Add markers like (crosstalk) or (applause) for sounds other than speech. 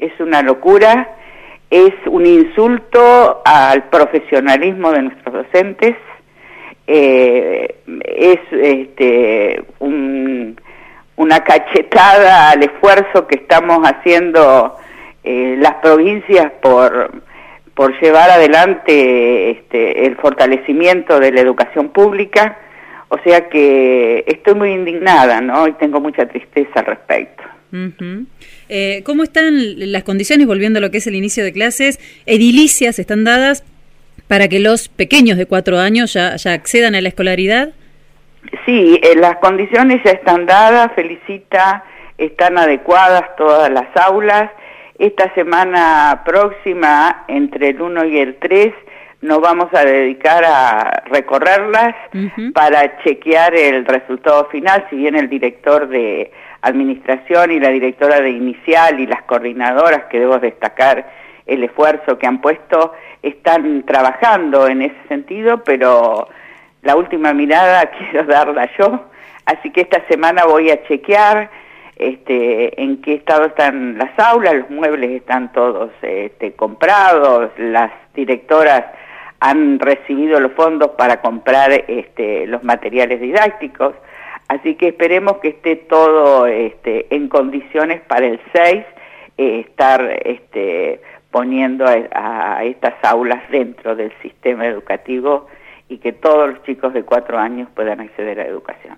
es una locura, es un insulto al profesionalismo de nuestros docentes, eh, es este, una cachetada al esfuerzo que estamos haciendo eh, las provincias por, por llevar adelante este, el fortalecimiento de la educación pública, o sea que estoy muy indignada, ¿no? Y tengo mucha tristeza al respecto. Eh, ¿Cómo están las condiciones, volviendo a lo que es el inicio de clases? ¿Edilicias están dadas para que los pequeños de cuatro años ya, accedan a la escolaridad? Sí, eh, las condiciones ya están dadas, felicita, están adecuadas todas las aulas. Esta semana próxima, entre el 1 y el 3, nos vamos a dedicar a recorrerlas para chequear el resultado final, si bien el director de administración y la directora de inicial y las coordinadoras, que debo destacar el esfuerzo que han puesto, están trabajando en ese sentido, pero la última mirada (laughs) quiero darla yo, así que esta semana voy a chequear este, en qué estado están las aulas, los muebles están todos este, comprados, las directoras han recibido los fondos para comprar este, los materiales didácticos, así que esperemos que esté todo este, en condiciones para el 6 eh, estar este, poniendo a, estas aulas dentro del sistema educativo y que todos los chicos de cuatro años puedan acceder a la educación.